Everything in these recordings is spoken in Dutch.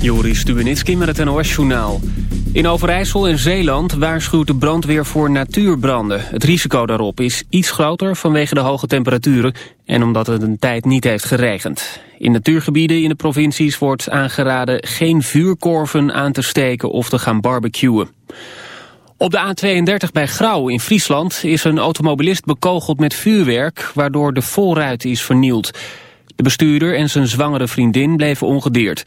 Joris Stubenitski met het NOS-journaal. In Overijssel en Zeeland waarschuwt de brandweer voor natuurbranden. Het risico daarop is iets groter vanwege de hoge temperaturen... en omdat het een tijd niet heeft geregend. In natuurgebieden in de provincies wordt aangeraden... geen vuurkorven aan te steken of te gaan barbecuen. Op de A32 bij Grauw in Friesland is een automobilist bekogeld met vuurwerk... waardoor de voorruit is vernield. De bestuurder en zijn zwangere vriendin bleven ongedeerd...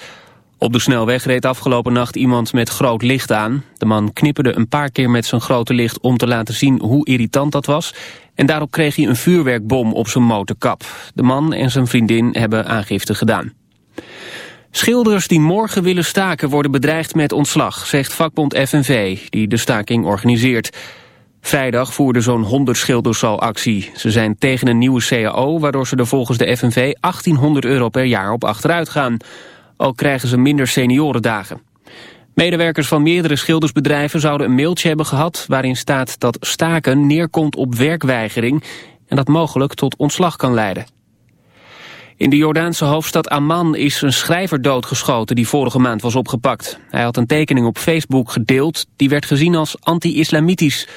Op de snelweg reed afgelopen nacht iemand met groot licht aan. De man knipperde een paar keer met zijn grote licht om te laten zien hoe irritant dat was. En daarop kreeg hij een vuurwerkbom op zijn motorkap. De man en zijn vriendin hebben aangifte gedaan. Schilders die morgen willen staken worden bedreigd met ontslag, zegt vakbond FNV, die de staking organiseert. Vrijdag voerden zo'n 100 schilders al actie. Ze zijn tegen een nieuwe CAO, waardoor ze er volgens de FNV 1800 euro per jaar op achteruit gaan. Ook krijgen ze minder seniorendagen. Medewerkers van meerdere schildersbedrijven zouden een mailtje hebben gehad... waarin staat dat staken neerkomt op werkweigering... en dat mogelijk tot ontslag kan leiden. In de Jordaanse hoofdstad Amman is een schrijver doodgeschoten... die vorige maand was opgepakt. Hij had een tekening op Facebook gedeeld... die werd gezien als anti-islamitisch.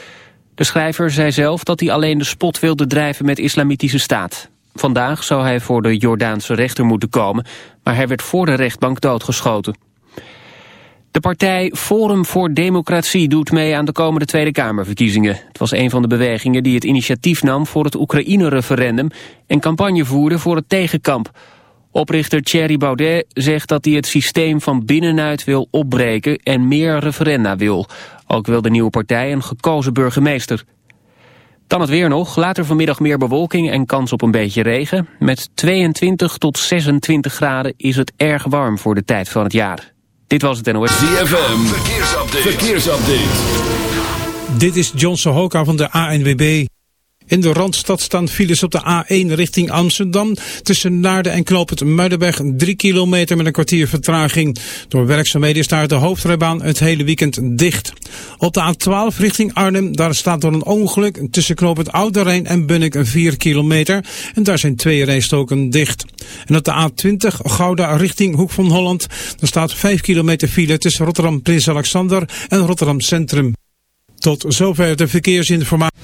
De schrijver zei zelf dat hij alleen de spot wilde drijven met islamitische staat. Vandaag zou hij voor de Jordaanse rechter moeten komen, maar hij werd voor de rechtbank doodgeschoten. De partij Forum voor Democratie doet mee aan de komende Tweede Kamerverkiezingen. Het was een van de bewegingen die het initiatief nam voor het Oekraïne-referendum en campagne voerde voor het tegenkamp. Oprichter Thierry Baudet zegt dat hij het systeem van binnenuit wil opbreken en meer referenda wil. Ook wil de nieuwe partij een gekozen burgemeester. Dan het weer nog. Later vanmiddag meer bewolking en kans op een beetje regen. Met 22 tot 26 graden is het erg warm voor de tijd van het jaar. Dit was het NOS. ZFM. Verkeersupdate. Verkeersupdate. Dit is John Sohoka van de ANWB. In de Randstad staan files op de A1 richting Amsterdam. Tussen Naarden en Knoop Muidenberg 3 kilometer met een kwartier vertraging. Door werkzaamheden is daar de hoofdrijbaan het hele weekend dicht. Op de A12 richting Arnhem, daar staat door een ongeluk tussen Knoop het Oude Rijn en Bunnik 4 kilometer. En daar zijn twee rijstoken dicht. En op de A20 Gouda richting Hoek van Holland. Daar staat 5 kilometer file tussen Rotterdam Prins Alexander en Rotterdam Centrum. Tot zover de verkeersinformatie.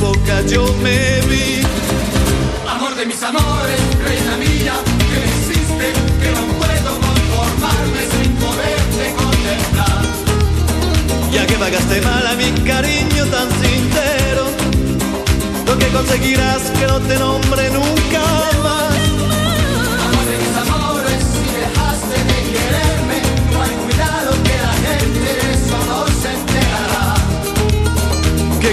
boca yo me vi. Amor de mis amores, reina mía, que me hiciste, que no puedo conformarme sin poderte contemplar. Ya que pagaste mal a mi cariño tan sincero, lo que conseguirás que no te nombre nunca más. Amor de mis amores, si dejaste de quererme, no hay cuidado que la gente de se enterará. Que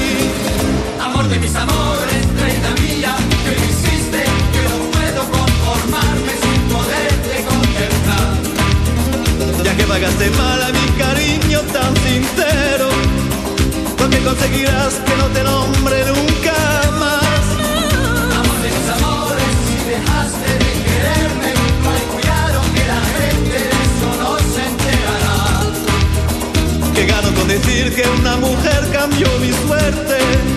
De mis amores, reina mía, que me hiciste, que no puedo conformarme sin poderte contemplar. Ya que pagaste mal a mi cariño tan sincero, lo que conseguirás que no te nombre nunca más. Amor de mis amores, si dejaste de quererme, no hay cuidado que la gente de eso no se enterará. Que gano con decir que una mujer cambió mi suerte.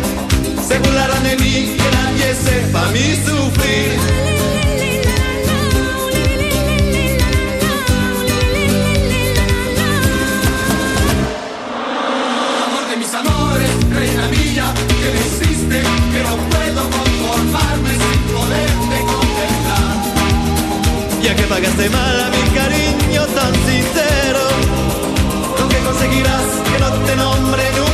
Se burlarán de mí, que nadie sepa mi sufrir. Amor de mis amores, reina mía, que me hiciste, que no puedo conformarme sin poderte contemplar. Ya que pagaste mal a mi cariño tan sincero, lo que conseguirás que no te nombre nunca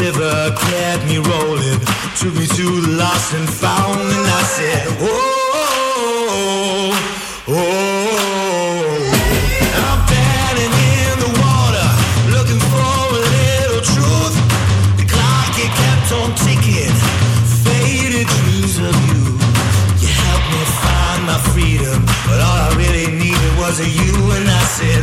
River kept me rolling, took me to the lost and found, and I said, oh, oh, oh, oh. I'm standing in the water, looking for a little truth. The clock it kept on ticking, faded dreams of you. You helped me find my freedom, but all I really needed was a you, and I said,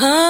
Huh?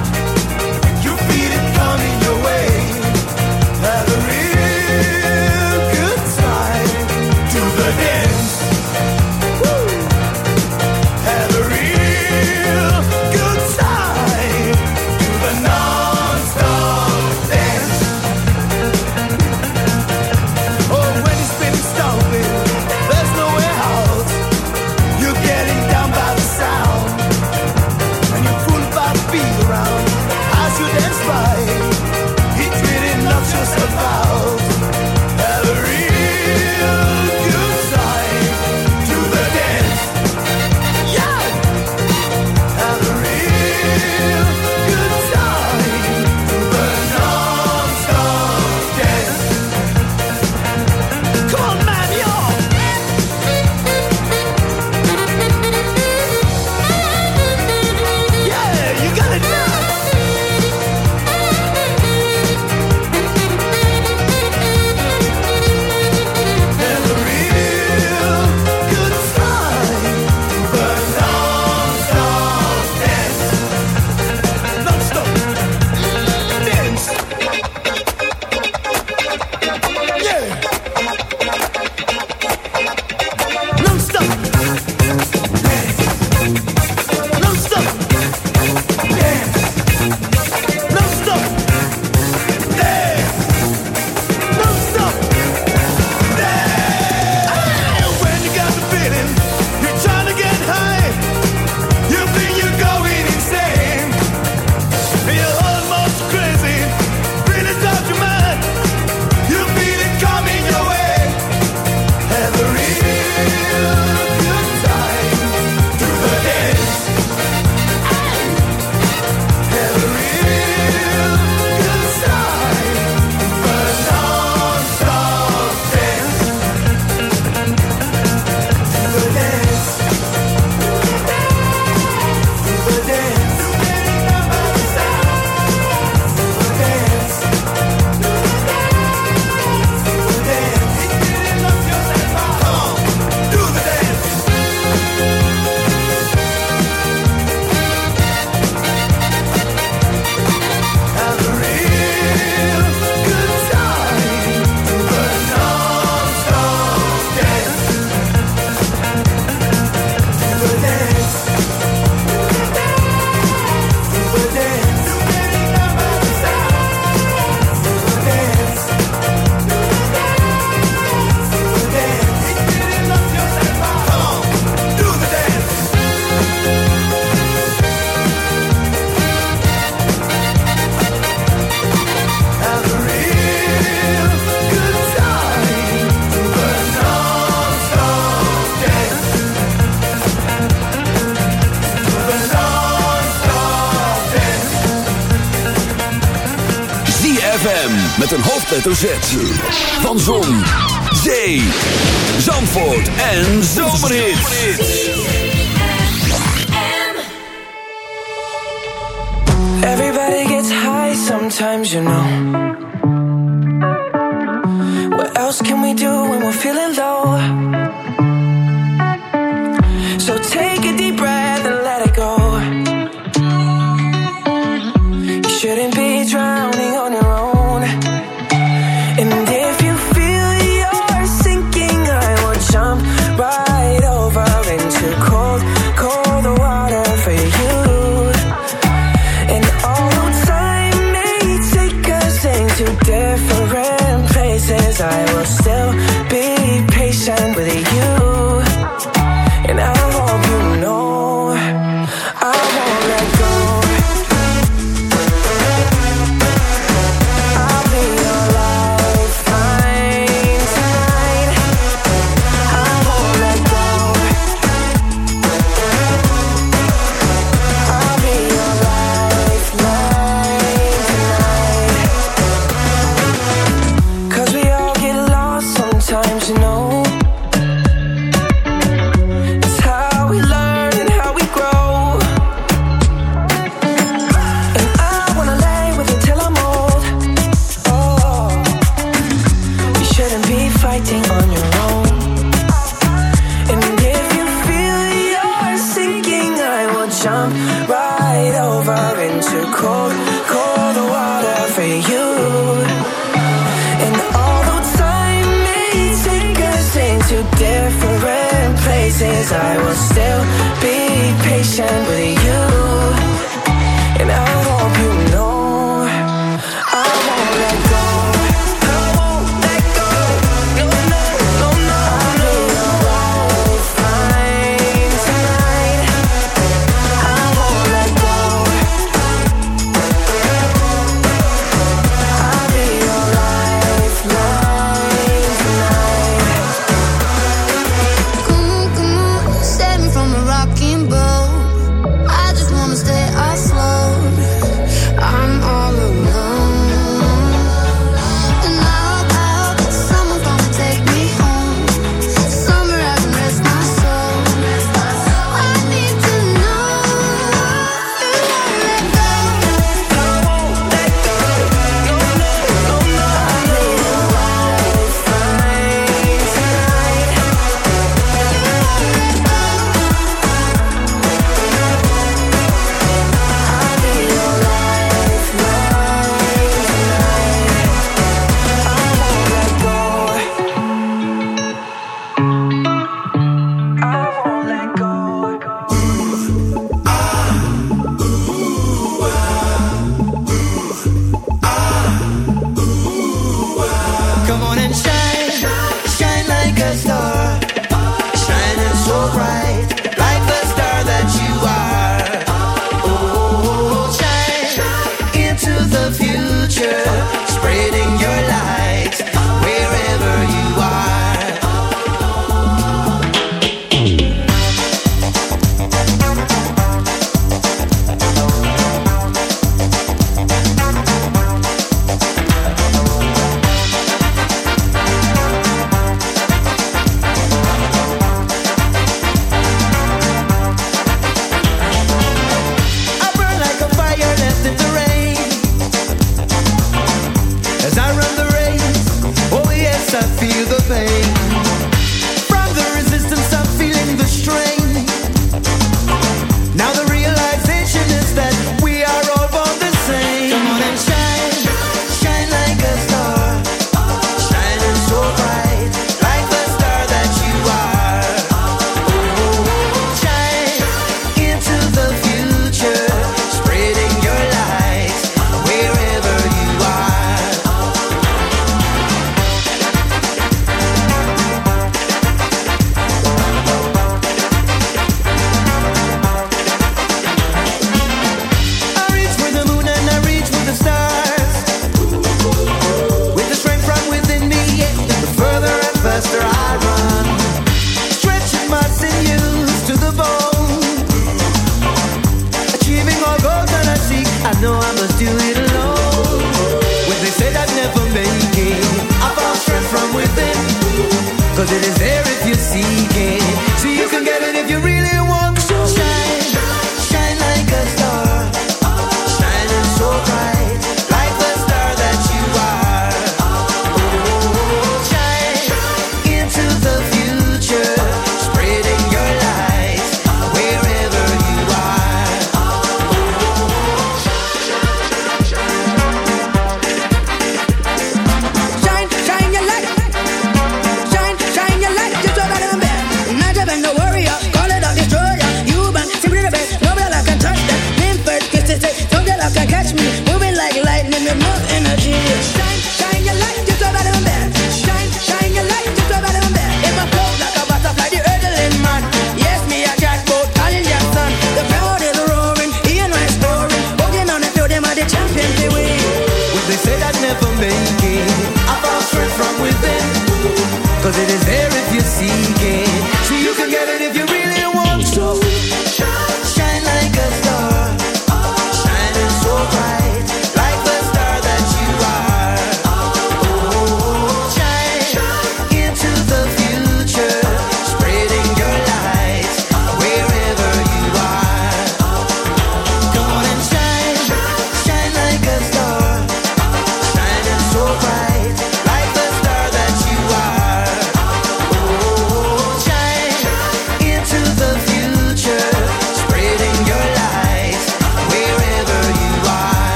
эту же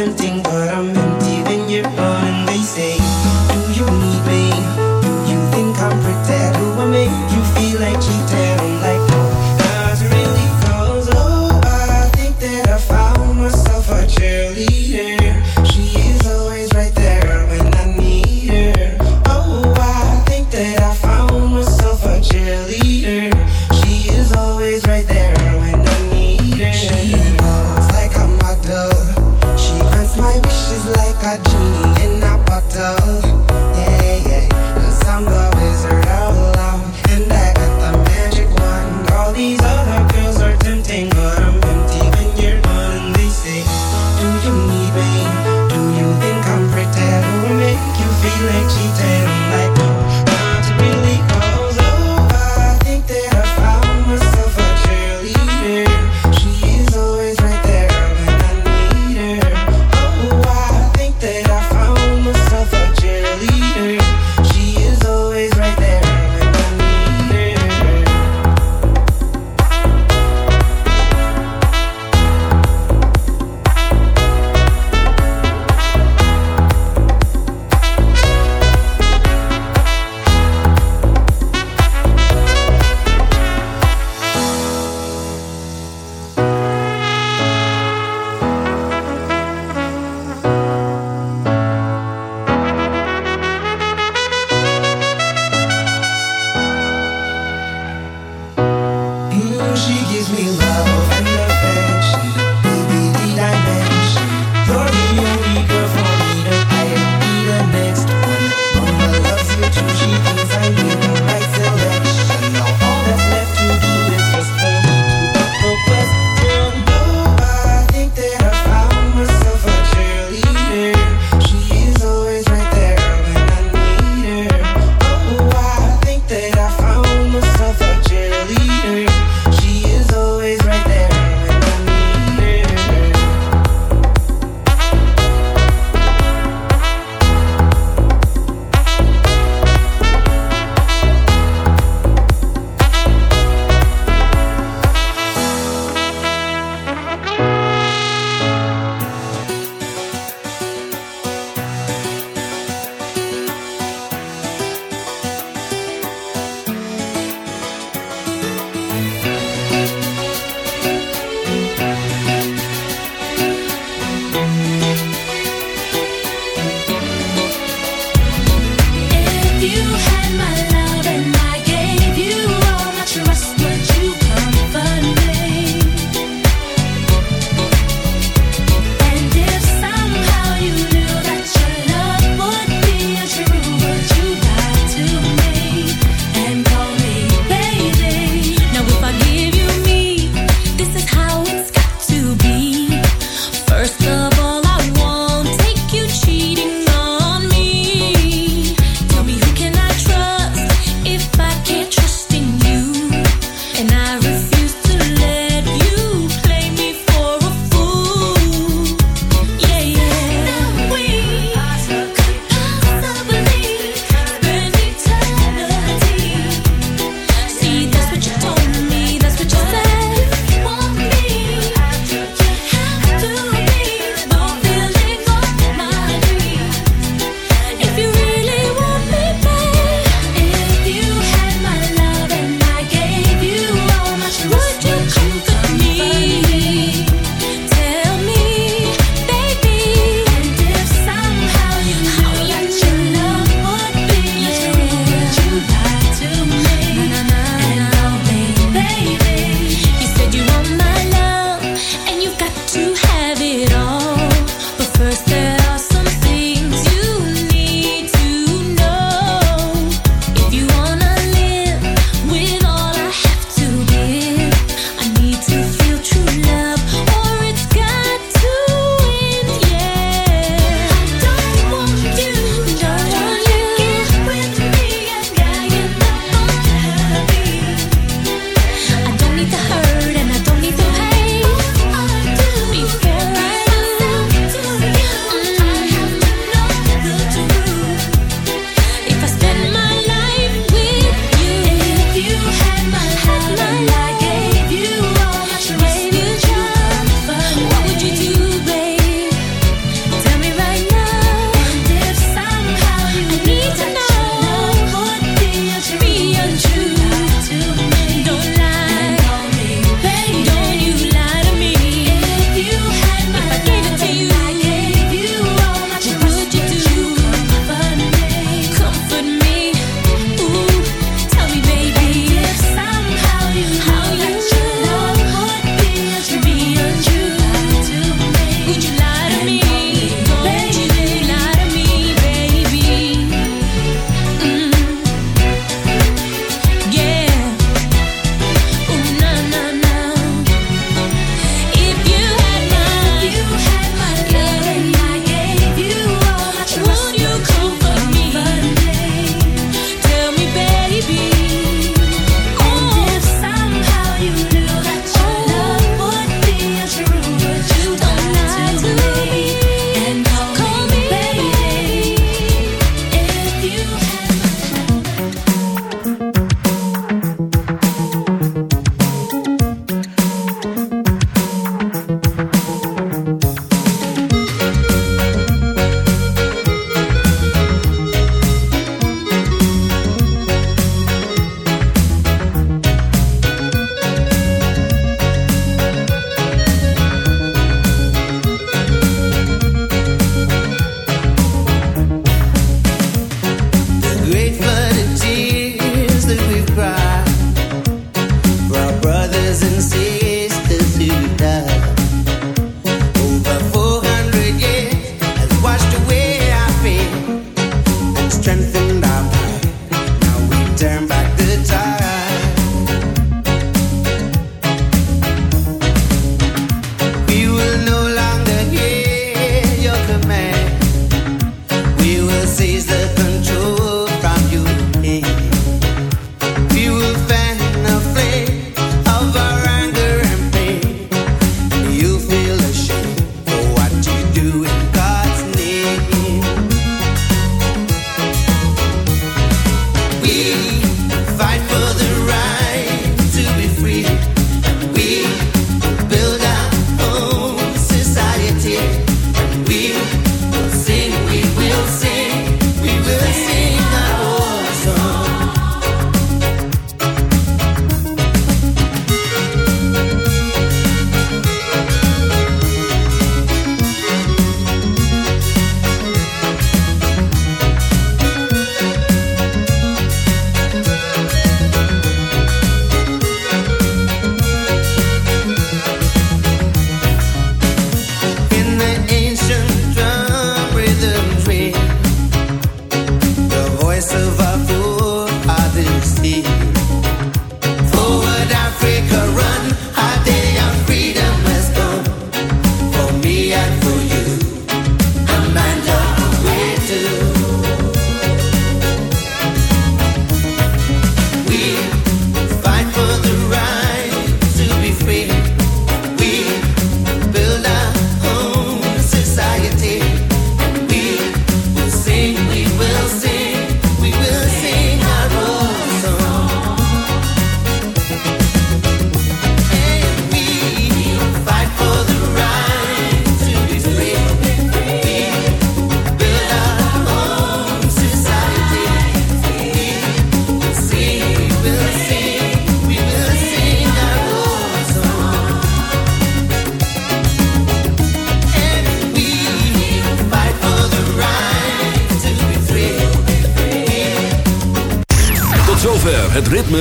tempting,